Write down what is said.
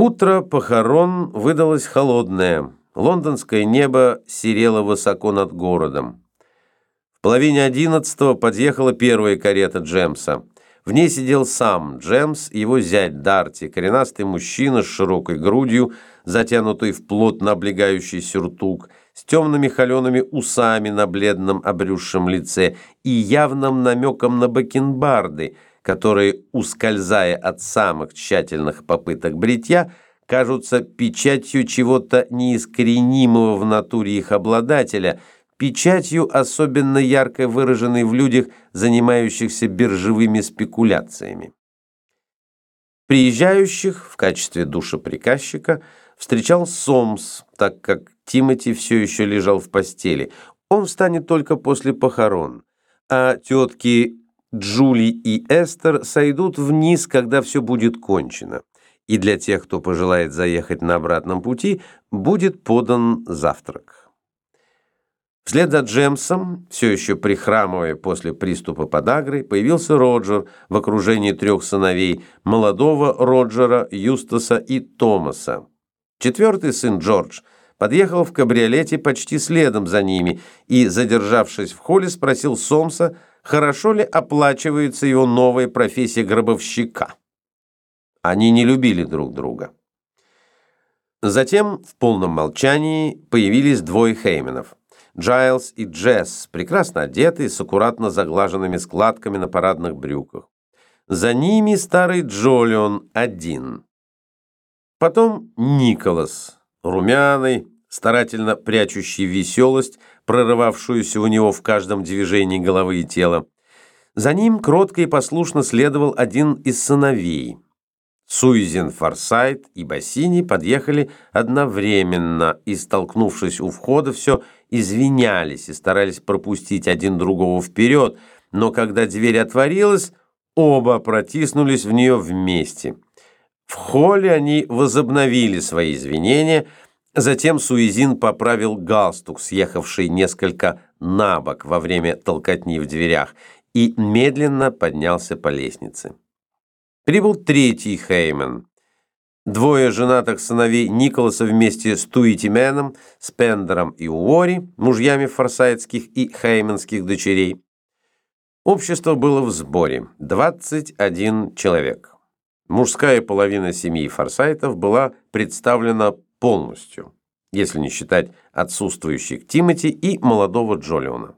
Утро похорон выдалось холодное. Лондонское небо серело высоко над городом. В половине одиннадцатого подъехала первая карета Джемса. В ней сидел сам Джемс его зять Дарти, коренастый мужчина с широкой грудью, затянутый в плотно облегающий сюртук, с темными холеными усами на бледном обрюзшем лице и явным намеком на бакенбарды – которые, ускользая от самых тщательных попыток бритья, кажутся печатью чего-то неискоренимого в натуре их обладателя, печатью, особенно ярко выраженной в людях, занимающихся биржевыми спекуляциями. Приезжающих в качестве душеприказчика встречал Сомс, так как Тимати все еще лежал в постели. Он встанет только после похорон, а тетки Джули и Эстер сойдут вниз, когда все будет кончено. И для тех, кто пожелает заехать на обратном пути, будет подан завтрак. Вслед за Джемсом, все еще прихрамывая после приступа подагры, появился Роджер в окружении трех сыновей, молодого Роджера, Юстаса и Томаса. Четвертый сын Джордж подъехал в кабриолете почти следом за ними и, задержавшись в холле, спросил Сомса, хорошо ли оплачивается его новая профессия гробовщика. Они не любили друг друга. Затем в полном молчании появились двое Хейменов. Джайлз и Джесс, прекрасно одетые, с аккуратно заглаженными складками на парадных брюках. За ними старый Джолион один. Потом Николас, румяный, старательно прячущий веселость, прорывавшуюся у него в каждом движении головы и тела. За ним кротко и послушно следовал один из сыновей. Суизен Форсайт и Бассини подъехали одновременно и, столкнувшись у входа, все извинялись и старались пропустить один другого вперед, но когда дверь отворилась, оба протиснулись в нее вместе. В холле они возобновили свои извинения – Затем Суизин поправил галстук, съехавший несколько на бок во время толкотни в дверях, и медленно поднялся по лестнице. Прибыл третий Хеймен. Двое женатых сыновей Николаса вместе с Туитименом, Спендером и Уори, мужьями форсайтских и хейменских дочерей. Общество было в сборе – 21 человек. Мужская половина семьи форсайтов была представлена полностью, если не считать отсутствующих Тимати и молодого Джолиона.